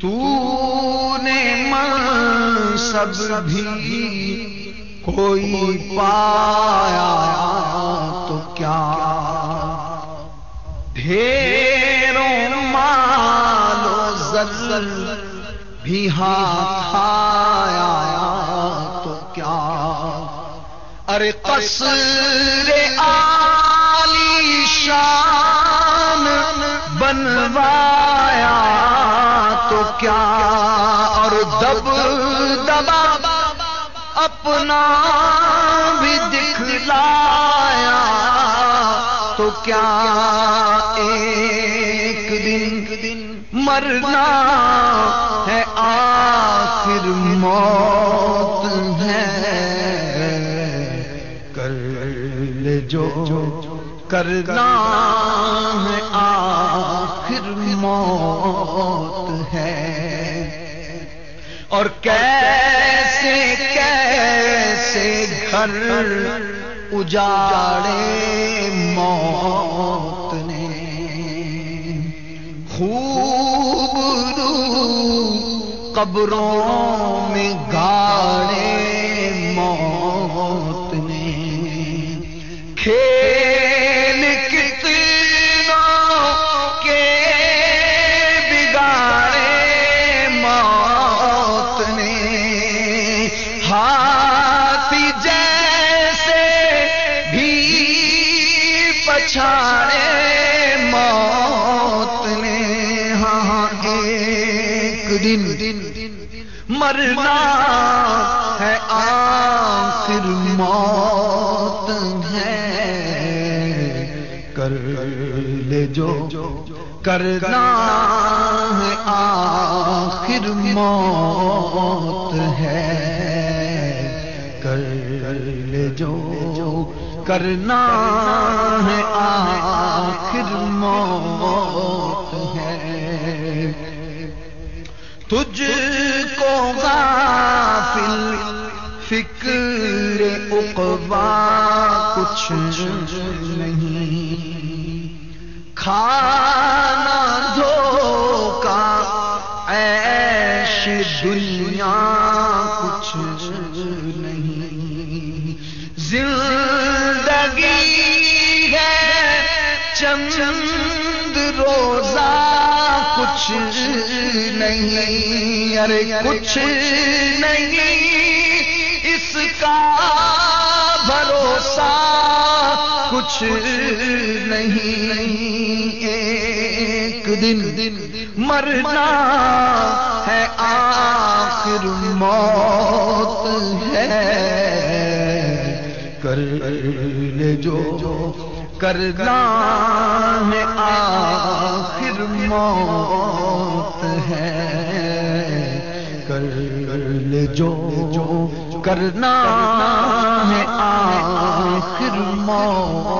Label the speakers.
Speaker 1: تو نے سب بھی کوئی پایا تو کیا ڈھیروں مالو زلزل بھی ہاتھ آیا تو کیا ارے قصر آلی شان بنوایا کیا اور دب دبا اپنا بھی دکھلایا تو کیا ایک دن دن مرنا ہے؟ آخر موت ہے۔ کر لے جو کرنا ہے۔ آخر موت ہے۔ اور کیسے کیسے گھر اجاڑے موت نے۔ خوب قبروں میں گاڑے موت نے۔ کھیل ایک دن مرنا ہے آخر موت ہے۔ کر لے جو کرنا ہے آخر موت ہے۔ کر لے جو کرنا ہے تجھ کو غافل، فکر اقبا کچھ نہیں۔ کھانا دھوکا ایش دنیا کچھ نہیں۔ زندگی ہے چند روزہ کچھ نہیں ارے کچھ نہیں، اس کا بھروسہ کچھ نہیں۔ ایک دن دن مرنا ہے، آخر موت ہے۔ کر لے جو کرنا ہے آخر موت ہے۔ کر لے جو کرنا ہے آخر موت